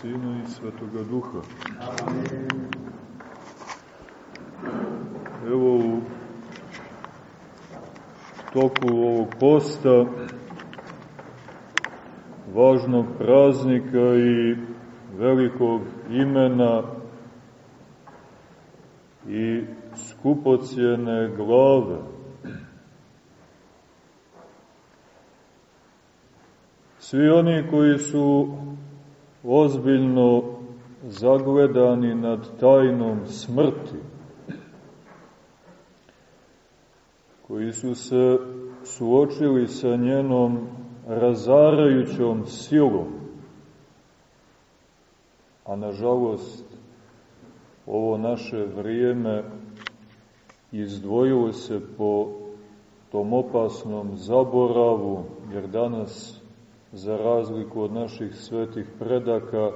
Sina i Svetoga Duha. Evo u toku ovog posta važnog praznika i velikog imena i skupocijene glave. Svi oni koji su ozbiljno zagledani nad tajnom smrti, koji su se suočili sa njenom razarajućom silom, a nažalost ovo naše vrijeme izdvojilo se po tom opasnom zaboravu, jer danas, za razliku od naših svetih predaka,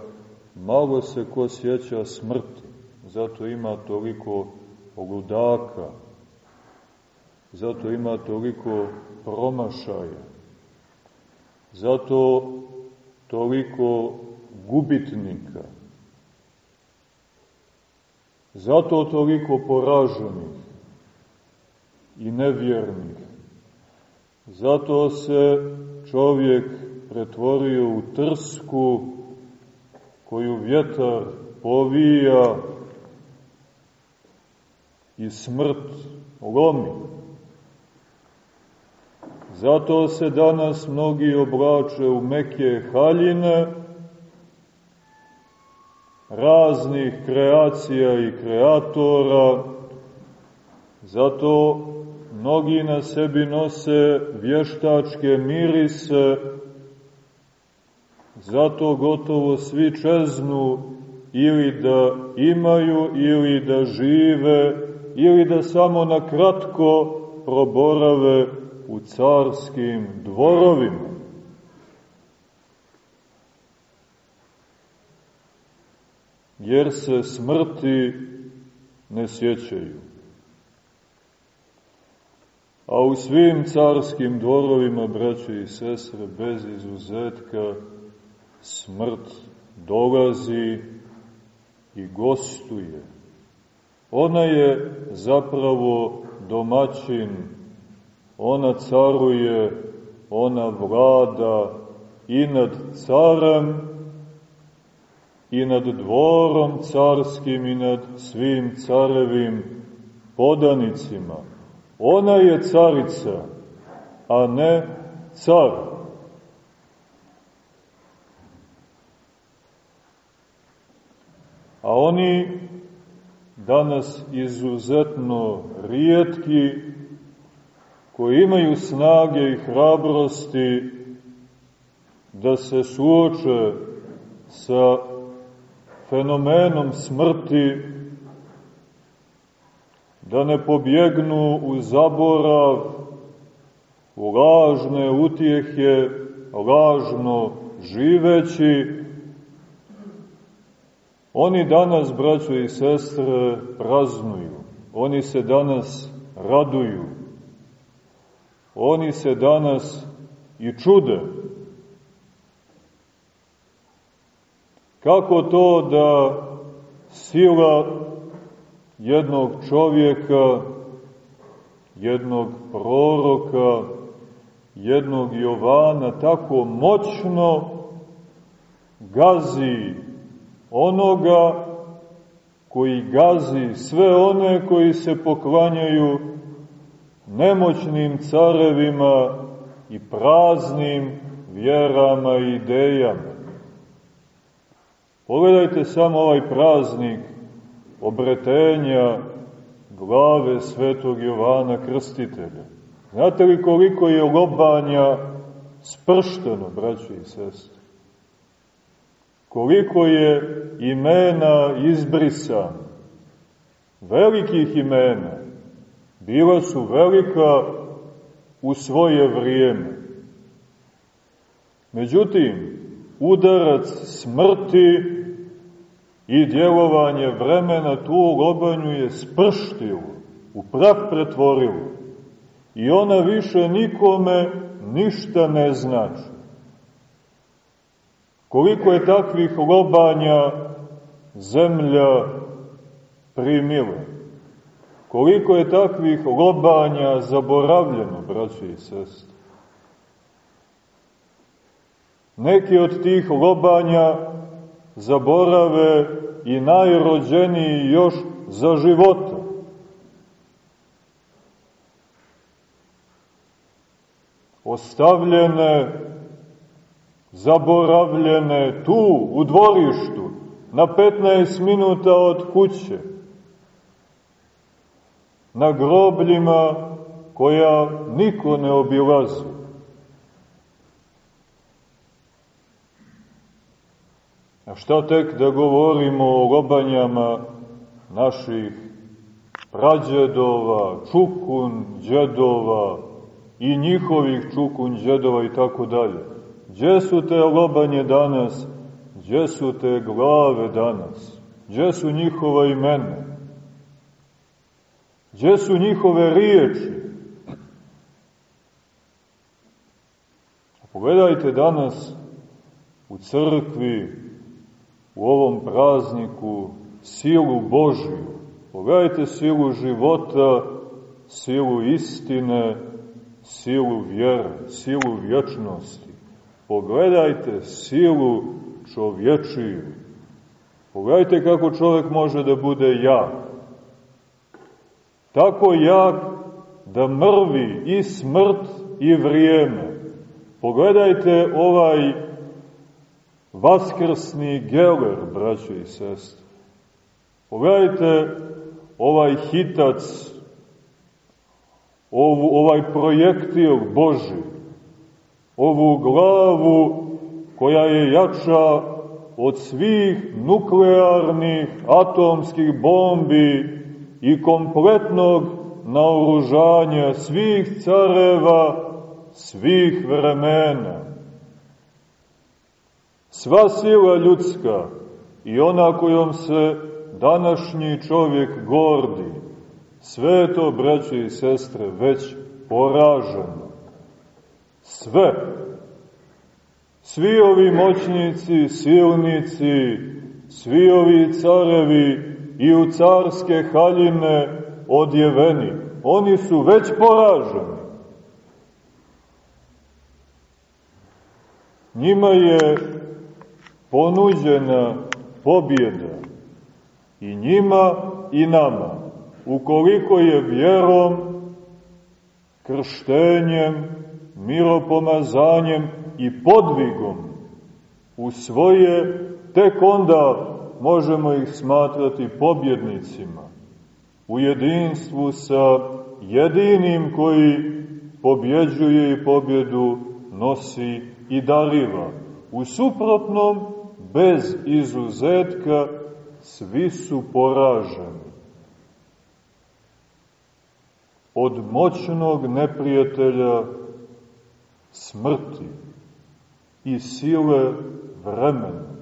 malo se ko sjeća smrti, zato ima toliko ludaka, zato ima toliko promašaja, zato toliko gubitnika, zato toliko poraženih i nevjernih, zato se čovjek pretvorio u trsku koju vjetar povija i smrt lomi. Zato se danas mnogi oblače u meke haljine raznih kreacija i kreatora, zato mnogi na sebi nose vještačke mirise, zato gotovo svi čeznu ili da imaju, ili da žive, ili da samo na kratko proborave u carskim dvorovima. Jer se smrti ne sjećaju. A u svim carskim dvorovima, braće i sestre, bez izuzetka, smrt dolazi i gostuje. Ona je zapravo domaćin Ona caruje, ona vlada i nad carem, i nad dvorom carskim, i nad svim carevim podanicima. Ona je carica, a ne car. A oni danas izuzetno rijetki koji imaju snage i hrabrosti da se suoče sa fenomenom smrti, da ne pobjegnu u zaborav, u lažne utjehe, lažno živeći, oni danas, braćo i sestre, praznuju. Oni se danas raduju. Oni se danas i čude. Kako to da sila jednog čovjeka, jednog proroka, jednog Jovana tako moćno gazi onoga koji gazi sve one koji se poklanjaju nemoćnim carevima i praznim vjerama i idejama. Pogledajte samo ovaj praznik obretenja glave svetog Jovana Krstitelja. Znate li koliko je lobanja spršteno, braći i sestri? Koliko je imena izbrisano? Velikih imena bila su velika u svoje vrijeme. Međutim, udarac smrti i djelovanje vremena tu lobanju je sprštilo, u prah pretvorilo i ona više nikome ništa ne znači. Koliko je takvih lobanja zemlja primila? Koliko je takvih lobanja zaboravljeno, braći i sestri? Neki od tih lobanja zaborave i najrođeniji još za života. Ostavljene, zaboravljene tu, u dvorištu, na 15 minuta od kuće, na grobljima koja niko ne obilazi. A šta tek da govorimo o lobanjama naših prađedova, čukun džedova i njihovih čukun džedova i tako dalje. Gdje su te lobanje danas? Gdje su te glave danas? Gdje su njihova imena? Gdje su njihove riječi? Pogledajte danas u crkvi, u ovom prazniku, silu Božju. Pogledajte silu života, silu istine, silu vjere, silu vječnosti. Pogledajte silu čovječiju. Pogledajte kako čovjek može da bude jak tako jak da mrvi i smrt i vrijeme. Pogledajte ovaj vaskrsni geler, braćo i sestre. Pogledajte ovaj hitac, ovaj projektil Boži, ovu glavu koja je jača od svih nuklearnih atomskih bombi i kompletnog naoružanja svih careva, svih vremena. Sva sila ljudska i ona kojom se današnji čovjek gordi, sve to, braće i sestre, već poraženo. Sve. Svi ovi moćnici, silnici, svi ovi carevi, i u carske haljine odjeveni. Oni su već poraženi. Njima je ponuđena pobjeda i njima i nama, ukoliko je vjerom, krštenjem, miropomazanjem i podvigom u svoje, tek onda možemo ih smatrati pobjednicima u jedinstvu sa jedinim koji pobjeđuje i pobjedu nosi i dariva. U suprotnom, bez izuzetka, svi su poraženi. Od moćnog neprijatelja smrti i sile vremena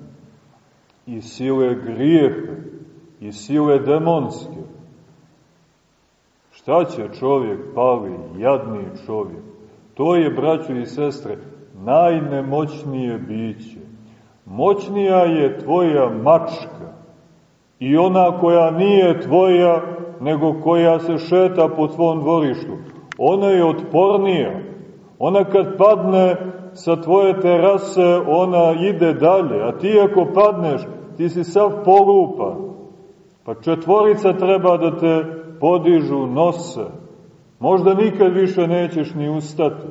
i sile grijeha i sile demonske. Šta će čovjek, pali, jadni čovjek? To je, braćo i sestre, najnemoćnije biće. Moćnija je tvoja mačka i ona koja nije tvoja, nego koja se šeta po tvom dvorištu. Ona je otpornija. Ona kad padne sa tvoje terase, ona ide dalje. A ti ako padneš, ti si sav polupan. Pa četvorica treba da te podižu nose. Možda nikad više nećeš ni ustati.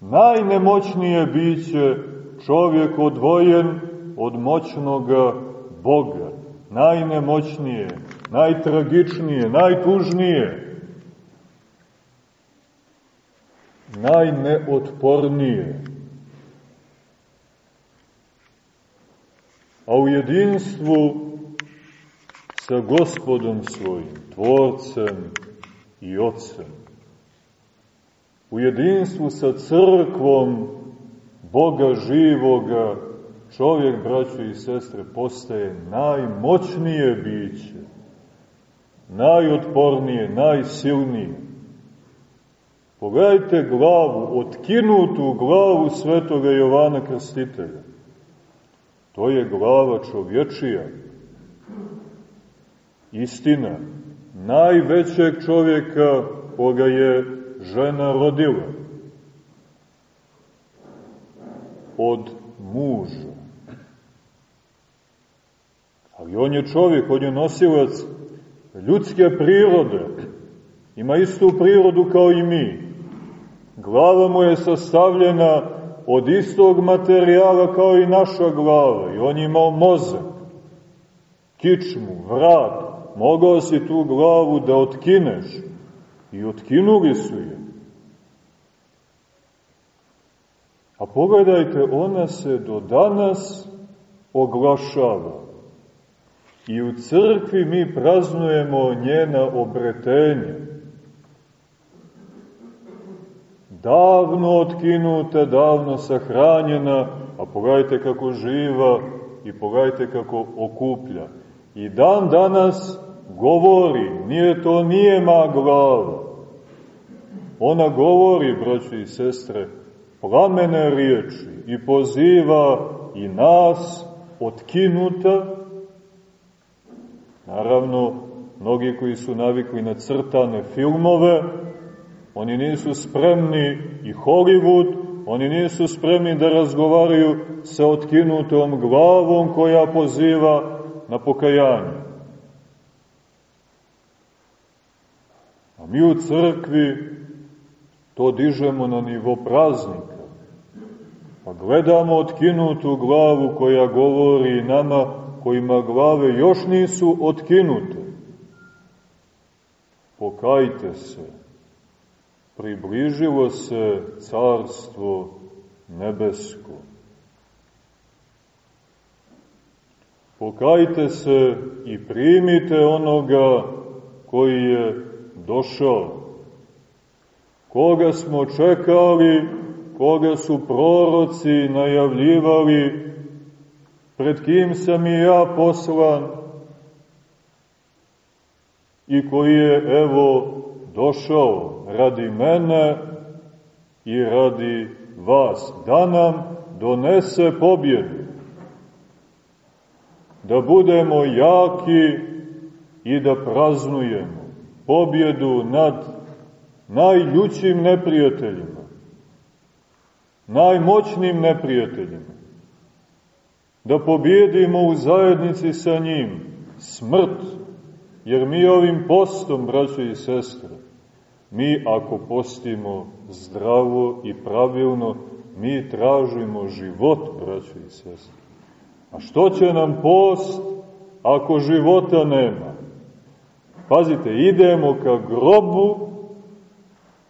Najnemoćnije biće čovjek odvojen od moćnoga Boga. Najnemoćnije, najtragičnije, najtužnije. Najneotpornije. a u jedinstvu sa gospodom svojim, tvorcem i ocem. U jedinstvu sa crkvom Boga živoga, čovjek, braćo i sestre, postaje najmoćnije biće, najotpornije, najsilnije. Pogledajte glavu, otkinutu glavu svetoga Jovana Krstitelja. To je glava čovječija. Istina, najvećeg čovjeka koga je žena rodila. Od muža. Ali on je čovjek, on je nosilac ljudske prirode. Ima istu prirodu kao i mi. Glava mu je sastavljena od istog materijala kao i naša glava. I on je imao mozak, kičmu, vrat. Mogao si tu glavu da otkineš. I otkinuli su je. A pogledajte, ona se do danas oglašava. I u crkvi mi praznujemo njena obretenja. Davno otkinuta, davno sahranjena, a pogledajte kako živa i pogledajte kako okuplja. I dan danas govori, nije to nijema glava. Ona govori, braći i sestre, plamene riječi i poziva i nas otkinuta, Naravno, mnogi koji su navikli na crtane filmove, oni nisu spremni i Hollywood, oni nisu spremni da razgovaraju sa otkinutom glavom koja poziva na pokajanje. A mi u crkvi to dižemo na nivo praznika. Pa gledamo otkinutu glavu koja govori nama kojima glave još nisu otkinute. Pokajte se, približilo se carstvo nebesko. Pokajte se i primite onoga koji je došao. Koga smo čekali, koga su proroci najavljivali, pred kim sam i ja poslan i koji je, evo, došao radi mene i radi vas, da nam donese pobjedu, da budemo jaki i da praznujemo pobjedu nad najljućim neprijateljima, najmoćnim neprijateljima, da pobjedimo u zajednici sa njim smrt, jer mi ovim postom, braćo i sestre, mi ako postimo zdravo i pravilno, mi tražimo život, braćo i sestre. A što će nam post ako života nema? Pazite, idemo ka grobu,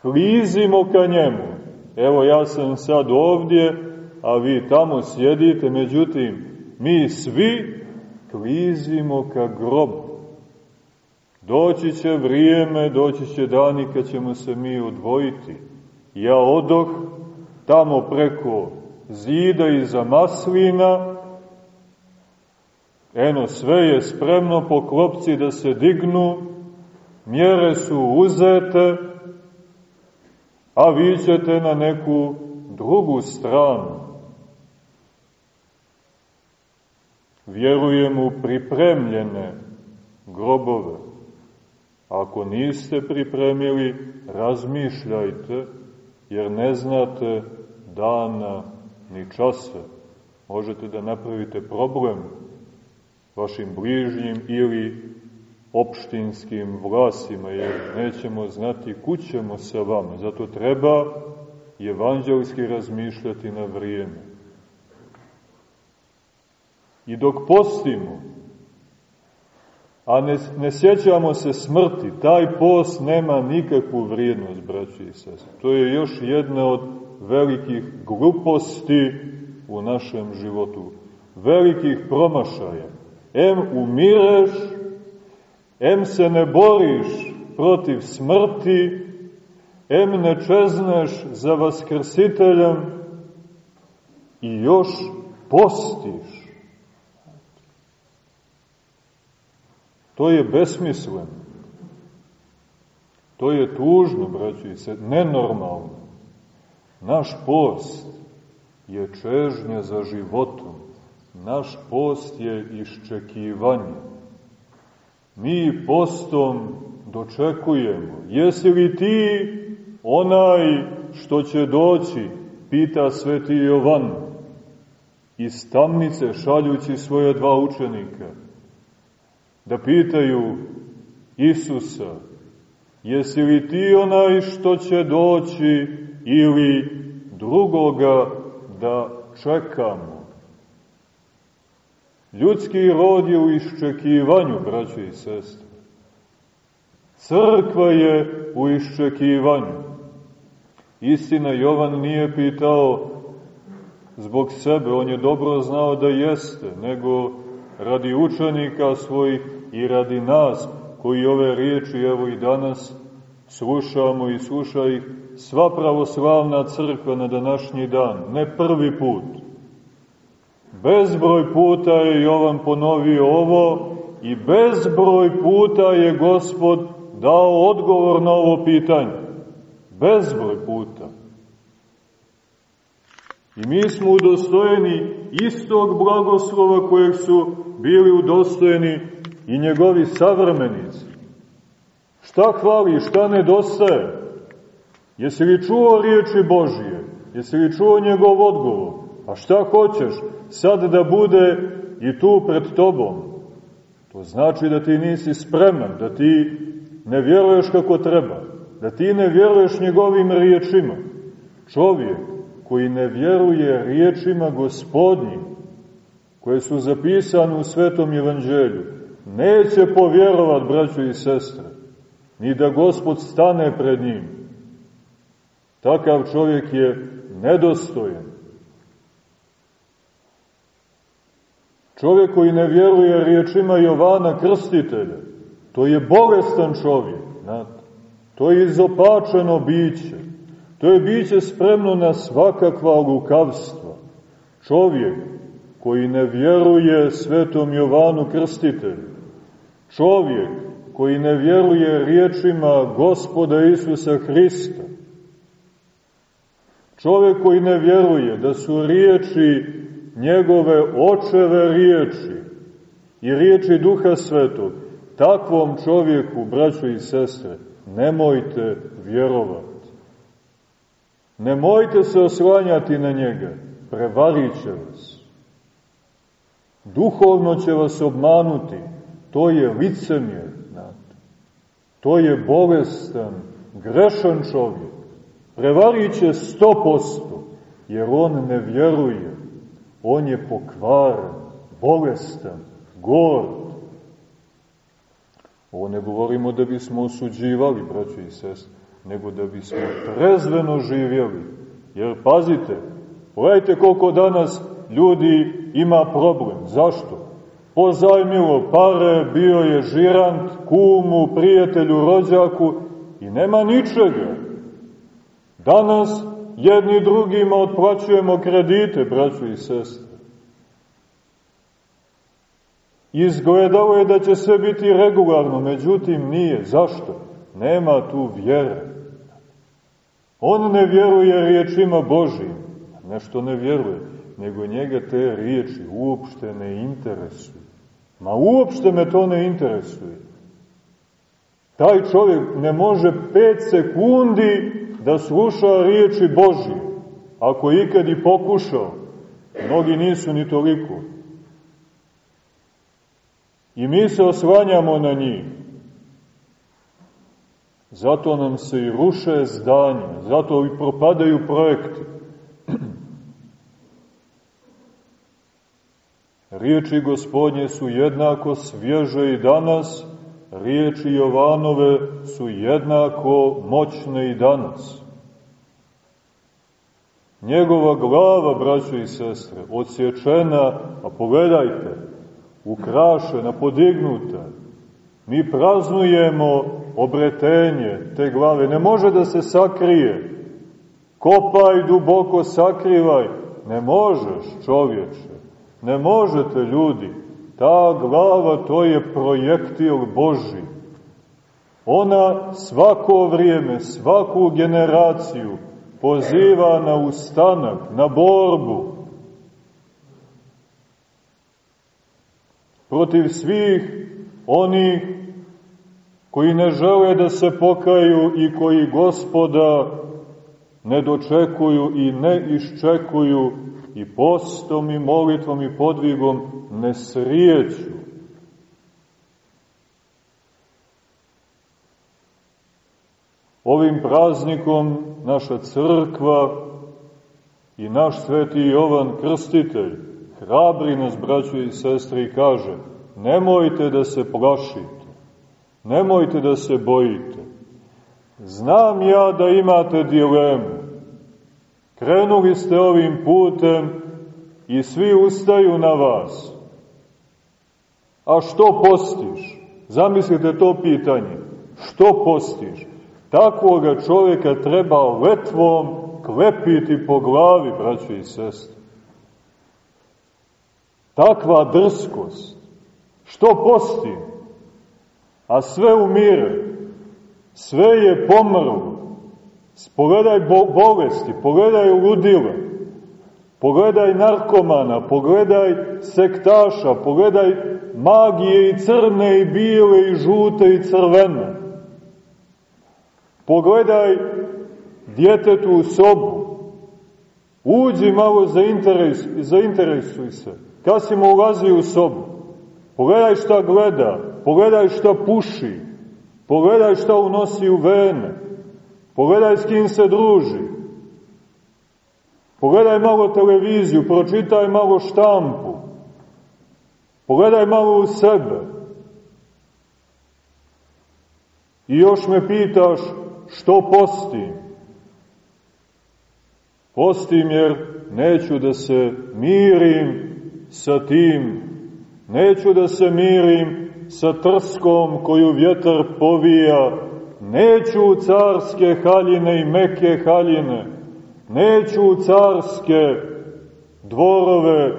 klizimo ka njemu. Evo ja sam sad ovdje, a vi tamo sjedite, međutim, mi svi klizimo ka grobu. Doći će vrijeme, doći će dani kad ćemo se mi odvojiti. Ja odoh tamo preko zida iza maslina, eno sve je spremno po klopci da se dignu, mjere su uzete, a vi ćete na neku drugu stranu. vjerujem u pripremljene grobove. Ako niste pripremili, razmišljajte, jer ne znate dana ni časa. Možete da napravite problem vašim bližnjim ili opštinskim vlasima, jer nećemo znati kućemo sa vama. Zato treba evanđelski razmišljati na vrijeme. I dok postimo, a ne, ne sjećamo se smrti, taj post nema nikakvu vrijednost, braći i sestri. To je još jedna od velikih gluposti u našem životu, velikih promašaja. Em umireš, em se ne boriš protiv smrti, em ne čezneš za vaskrsiteljem i još postiš. To je besmisleno. To je tužno, braćo i se, nenormalno. Naš post je čežnja za životom, Naš post je iščekivanje. Mi postom dočekujemo. Jesi li ti onaj što će doći, pita sveti Jovan, iz tamnice šaljući svoje dva učenika, da pitaju Isusa, jesi li ti onaj što će doći ili drugoga da čekamo? Ljudski rod je u iščekivanju, braćo i sestre. Crkva je u iščekivanju. Istina, Jovan nije pitao zbog sebe, on je dobro znao da jeste, nego radi učenika svojih i radi nas, koji ove riječi evo i danas slušamo i sluša ih sva pravoslavna crkva na današnji dan, ne prvi put. Bezbroj puta je Jovan ponovio ovo i bezbroj puta je Gospod dao odgovor na ovo pitanje. Bezbroj puta. I mi smo udostojeni istog blagoslova kojeg su bili udostojeni i njegovi savremenici. Šta hvali, šta nedostaje? Jesi li čuo riječi Božije? Jesi li čuo njegov odgovor? A šta hoćeš sad da bude i tu pred tobom? To znači da ti nisi spreman, da ti ne vjeruješ kako treba, da ti ne vjeruješ njegovim riječima. Čovjek koji ne vjeruje riječima gospodnjim, koje su zapisane u Svetom Evanđelju, neće povjerovat, braćo i sestre, ni da gospod stane pred njim. Takav čovjek je nedostojen. Čovjek koji ne vjeruje riječima Jovana Krstitelja, to je bolestan čovjek, znate. To je izopačeno biće. To je biće spremno na svakakva lukavstva. Čovjek koji ne vjeruje svetom Jovanu Krstitelju, čovjek koji ne vjeruje riječima gospoda Isusa Hrista, čovjek koji ne vjeruje da su riječi njegove očeve riječi i riječi Duha Svetog, takvom čovjeku, braćo i sestre, nemojte vjerovati. Nemojte se oslanjati na njega, prevarit će vas. Duhovno će vas obmanuti, to je licemjer, znate. To je bolestan, grešan čovjek. Prevarit će sto posto, jer on ne vjeruje. On je pokvaren, bolestan, gord. Ovo ne govorimo da bismo osuđivali, braći i sestri, nego da bismo trezveno živjeli. Jer pazite, pogledajte koliko danas ljudi ima problem. Zašto? Pozajmilo pare, bio je žirant, kumu, prijatelju, rođaku i nema ničega. Danas jedni drugima otplaćujemo kredite, braćo i sestre. Izgledalo je da će sve biti regularno, međutim nije. Zašto? Nema tu vjere. On ne vjeruje riječima Božijim, nešto ne vjeruje, nego njega te riječi uopšte ne interesuju. Ma uopšte me to ne interesuje. Taj čovjek ne može pet sekundi da sluša riječi Božije, ako ikad i pokušao. Mnogi nisu ni toliko. I mi se osvanjamo na njih. Zato nam se i ruše zdanje, zato i propadaju projekti. Riječi gospodnje su jednako svježe i danas, riječi Jovanove su jednako moćne i danas. Njegova glava, braćo i sestre, odsječena, a pogledajte, ukrašena, podignuta. Mi praznujemo obretenje te glave. Ne može da se sakrije. Kopaj duboko, sakrivaj. Ne možeš, čovječe. Ne možete, ljudi. Ta glava, to je projektil Boži. Ona svako vrijeme, svaku generaciju poziva na ustanak, na borbu. protiv svih oni koji ne žele da se pokaju i koji gospoda ne dočekuju i ne iščekuju i postom i molitvom i podvigom ne srijeću. Ovim praznikom naša crkva i naš sveti Jovan Krstitelj hrabri nas, braćo i sestre, i kaže nemojte da se plašite, nemojte da se bojite. Znam ja da imate dilemu. Krenuli ste ovim putem i svi ustaju na vas. A što postiš? Zamislite to pitanje. Što postiš? Takvoga čovjeka treba letvom klepiti po glavi, braćo i sestre. Takva drskost. Što posti? A sve umire. Sve je pomrlo. Pogledaj bo bolesti, pogledaj ludila, pogledaj narkomana, pogledaj sektaša, pogledaj magije i crne i bile i žute i crvene. Pogledaj djetetu u sobu. Uđi malo, zainteres, zainteresuj se. Kad si mu ulazi u sobu, pogledaj šta gleda, pogledaj šta puši, pogledaj šta unosi u vene, pogledaj s kim se druži, pogledaj malo televiziju, pročitaj malo štampu, pogledaj malo u sebe. I još me pitaš što postim. Postim jer neću da se mirim sa tim, neću da se mirim sa trskom koju vjetar povija, neću u carske haljine i meke haljine, neću u carske dvorove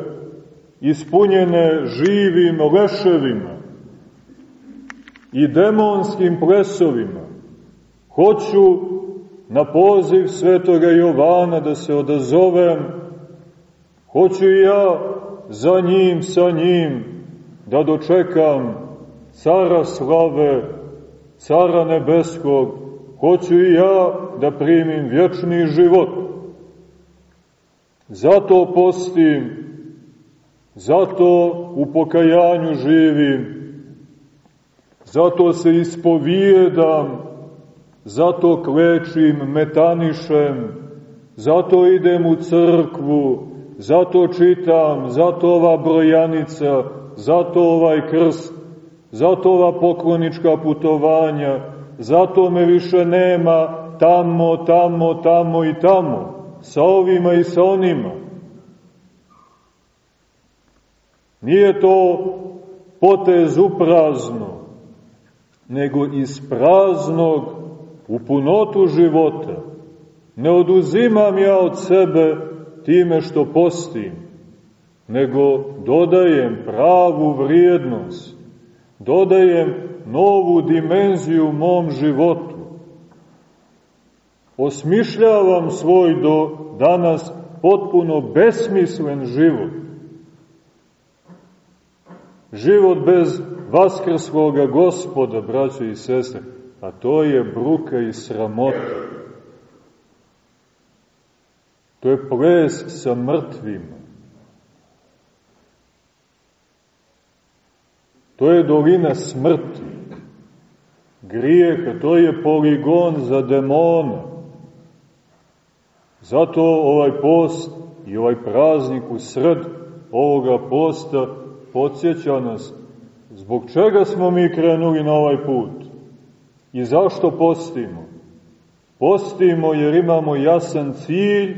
ispunjene živim leševima i demonskim plesovima. Hoću na poziv svetoga Jovana da se odazovem, hoću i ja za njim, sa njim, da dočekam cara slave, cara nebeskog, hoću i ja da primim vječni život. Zato postim, zato u pokajanju živim, zato se ispovijedam, zato klečim, metanišem, zato idem u crkvu, zato čitam, zato ova brojanica, zato ovaj krst, zato ova poklonička putovanja, zato me više nema tamo, tamo, tamo i tamo, sa ovima i sa onima. Nije to potez uprazno, nego iz praznog u punotu života. Ne oduzimam ja od sebe time što postim, nego dodajem pravu vrijednost, dodajem novu dimenziju mom životu. Osmišljavam svoj do danas potpuno besmislen život. Život bez vaskrsloga gospoda, braćo i sestre, a to je bruka i sramota. To je ples sa mrtvima. To je dolina smrti, grijeha, to je poligon za demona. Zato ovaj post i ovaj praznik u sred ovoga posta podsjeća nas zbog čega smo mi krenuli na ovaj put i zašto postimo. Postimo jer imamo jasan cilj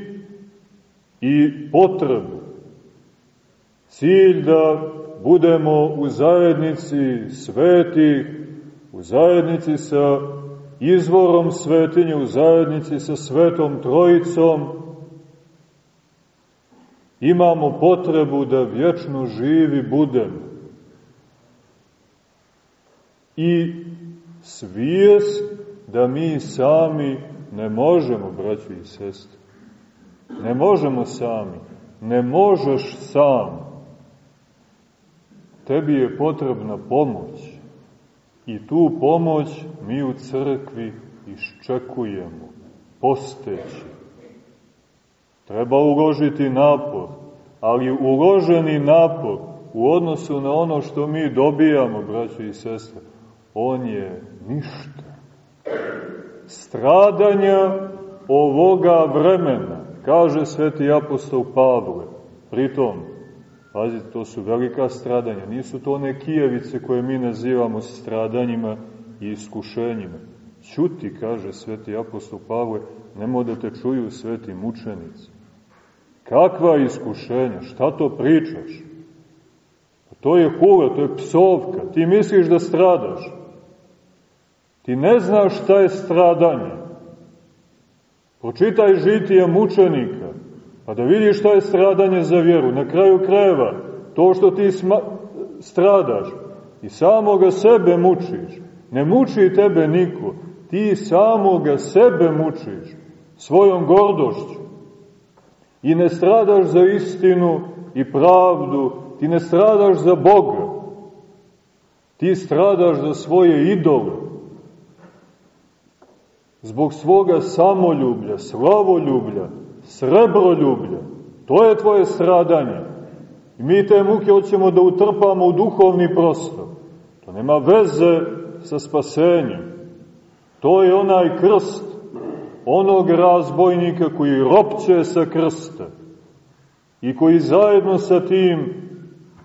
i potrebu. Cilj da budemo u zajednici svetih, u zajednici sa izvorom svetinje, u zajednici sa svetom trojicom, imamo potrebu da vječno živi budemo. I svijest da mi sami ne možemo, braći i sestri. Ne možemo sami. Ne možeš sam. Tebi je potrebna pomoć. I tu pomoć mi u crkvi iščekujemo, posteći. Treba uložiti napor, ali uloženi napor u odnosu na ono što mi dobijamo, braćo i sestre, on je ništa. Stradanja ovoga vremena, kaže sveti apostol Pavle, pritom, pazite, to su velika stradanja, nisu to one kijevice koje mi nazivamo stradanjima i iskušenjima. Ćuti, kaže sveti apostol Pavle, nemo da te čuju sveti mučenici. Kakva iskušenja? Šta to pričaš? Pa to je hula, to je psovka. Ti misliš da stradaš. Ti ne znaš šta je stradanje. Pročitaj žitije mučenika, pa da vidiš šta je stradanje za vjeru. Na kraju krajeva, to što ti stradaš, i samoga sebe mučiš. Ne muči tebe niko, ti samoga sebe mučiš svojom gordošću. I ne stradaš za istinu i pravdu, ti ne stradaš za Boga. Ti stradaš za svoje idole. Zbog svoga samoljublja, slavoljublja, srebroljublja. To je tvoje stradanje. I mi te muke hoćemo da utrpamo u duhovni prostor. To nema veze sa spasenjem. To je onaj krst onog razbojnika koji ropće sa krsta i koji zajedno sa tim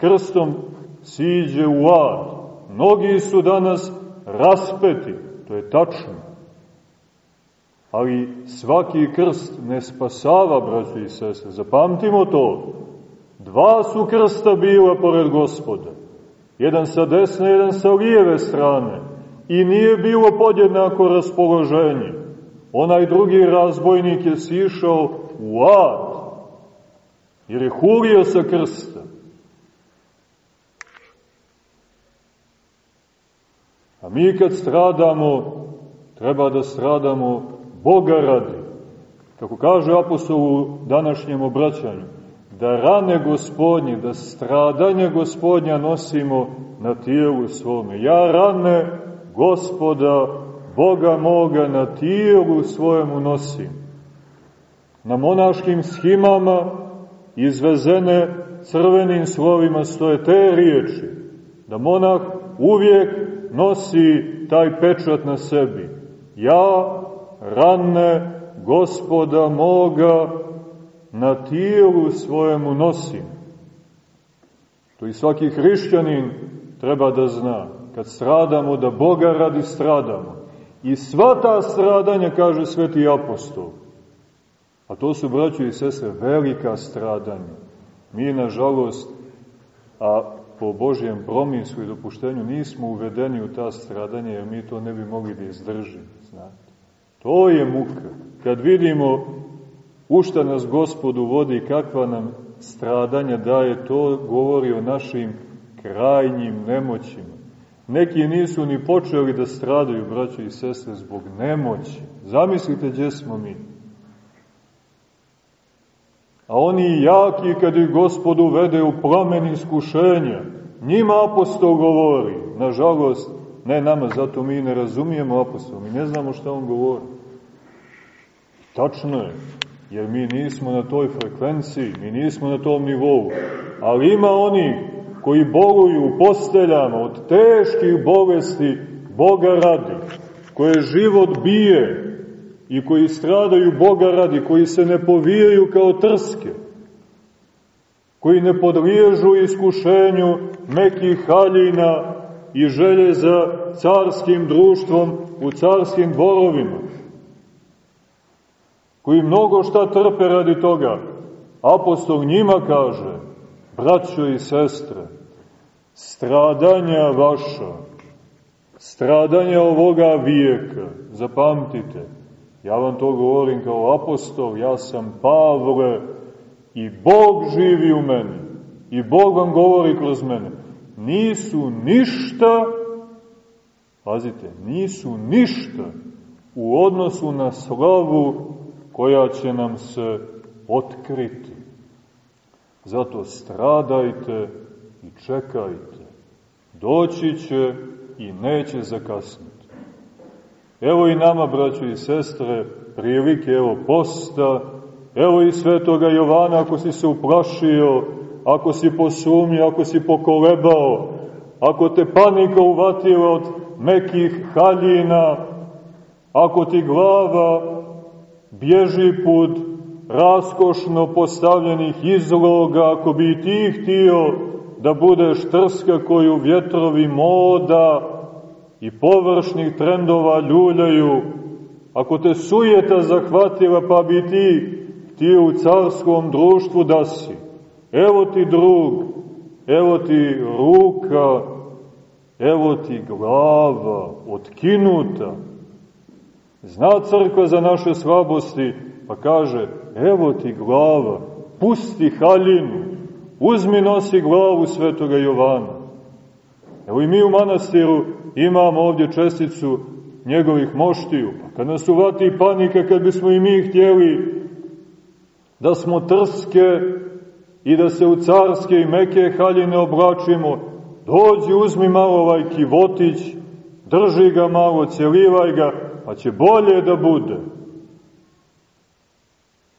krstom siđe u ad. Mnogi su danas raspeti, to je tačno. Ali svaki krst ne spasava, braći i sese. Zapamtimo to. Dva su krsta bila pored gospoda. Jedan sa desne, jedan sa lijeve strane. I nije bilo podjednako raspoloženje. Onaj drugi razbojnik je sišao u ad, jer je hulio sa krsta. A mi kad stradamo, treba da stradamo Boga radi. Kako kaže apostol u današnjem obraćanju, da rane gospodnje, da stradanje gospodnja nosimo na tijelu svome. Ja rane gospoda Boga moga na tijelu svojemu nosim. Na monaškim schimama izvezene crvenim slovima stoje te riječi, da monah uvijek nosi taj pečat na sebi. Ja, ranne gospoda moga, na tijelu svojemu nosim. To i svaki hrišćanin treba da zna. Kad stradamo, da Boga radi stradamo. I sva ta stradanja, kaže sveti apostol, a to su, braćo i sestre, velika stradanja. Mi, nažalost, a po Božjem promislu i dopuštenju nismo uvedeni u ta stradanja, jer mi to ne bi mogli da izdržimo, znate. To je muka. Kad vidimo u šta nas gospodu vodi, kakva nam stradanja daje, to govori o našim krajnjim nemoćima. Neki nisu ni počeli da stradaju, braćo i sestre, zbog nemoći. Zamislite gdje smo mi. A oni jaki, kad ih gospod uvede u plamen iskušenja, njima apostol govori. Nažalost, ne nama, zato mi ne razumijemo apostol, mi ne znamo šta on govori. Tačno je, jer mi nismo na toj frekvenciji, mi nismo na tom nivou. Ali ima oni koji boluju u posteljama od teških bolesti Boga radi, koje život bije i koji stradaju Boga radi, koji se ne povijaju kao trske, koji ne podliježu iskušenju mekih haljina i želje za carskim društvom u carskim dvorovima, koji mnogo šta trpe radi toga. Apostol njima kaže, braćo i sestre, stradanja vaša, stradanja ovoga vijeka, zapamtite, ja vam to govorim kao apostol, ja sam Pavle i Bog živi u meni i Bog vam govori kroz mene, nisu ništa, pazite, nisu ništa u odnosu na slavu koja će nam se otkriti. Zato stradajte i čekajte. doći će i neće zakasniti. Evo i nama, braćo i sestre, prilike, evo posta, evo i svetoga Jovana, ako si se uplašio, ako si posumio, ako si pokolebao, ako te panika uvatila od mekih haljina, ako ti glava bježi put raskošno postavljenih izloga, ako bi ti htio da budeš trska koju vjetrovi moda i površnih trendova ljuljaju, ako te sujeta zahvatila pa bi ti htio u carskom društvu da si, evo ti drug, evo ti ruka, evo ti glava, otkinuta. Zna crkva za naše slabosti, pa kaže, evo ti glava, pusti haljinu, uzmi nosi glavu svetoga Jovana. Evo i mi u manastiru imamo ovdje česticu njegovih moštiju. Pa kad nas uvati panika, kad bismo i mi htjeli da smo trske i da se u carske i meke haljine oblačimo, dođi, uzmi malo ovaj kivotić, drži ga malo, cjelivaj ga, pa će bolje da bude.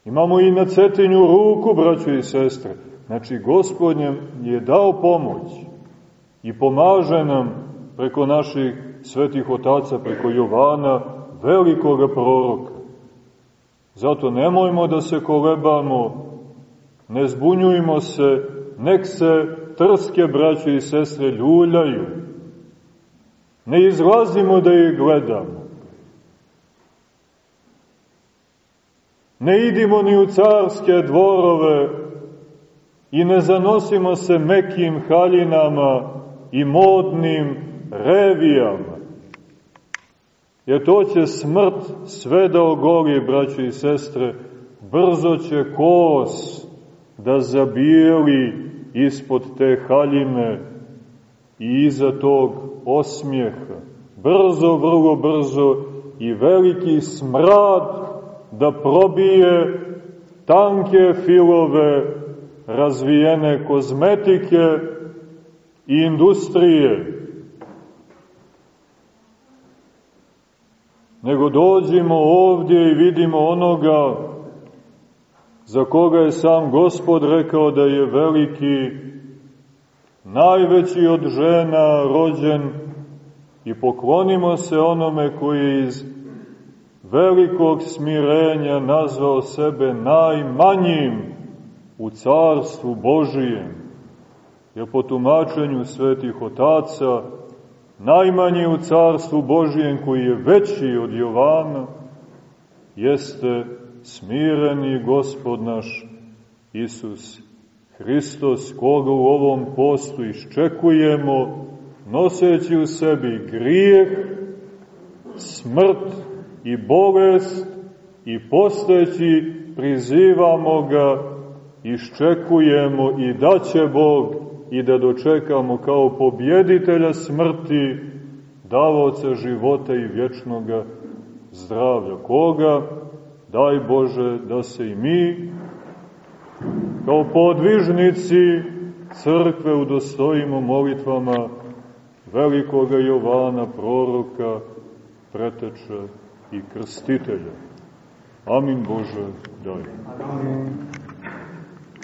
Imamo i na cetinju ruku, braćo i sestre. Znači, gospodnjem je dao pomoć i pomaže nam preko naših svetih otaca, preko Jovana, velikoga proroka. Zato nemojmo da se kolebamo, ne zbunjujmo se, nek se trske braće i sestre ljuljaju. Ne izlazimo da ih gledamo. Ne idimo ni u carske dvorove i ne zanosimo se mekim haljinama i modnim revijama. Jer to će smrt sve da ogoli, braći i sestre, brzo će kos da zabijeli ispod te haljine i iza tog osmijeha. Brzo, vrlo brzo i veliki smrad da probije tanke filove razvijene kozmetike i industrije, nego dođimo ovdje i vidimo onoga za koga je sam gospod rekao da je veliki, najveći od žena rođen i poklonimo se onome koji iz velikog smirenja nazvao sebe najmanjim u carstvu Božijem. Jer po tumačenju svetih otaca, najmanji u carstvu Božijem koji je veći od Jovana, jeste smireni gospod naš Isus Hristos, koga u ovom postu iščekujemo, noseći u sebi grijeh, smrt i bolest i posteći prizivamo ga, iščekujemo i da će Bog i da dočekamo kao pobjeditelja smrti, davoca života i vječnoga zdravlja. Koga, daj Bože, da se i mi, kao podvižnici crkve udostojimo molitvama velikoga Jovana, proroka, preteče i krstitelja. Amin Bože, daj. Amin.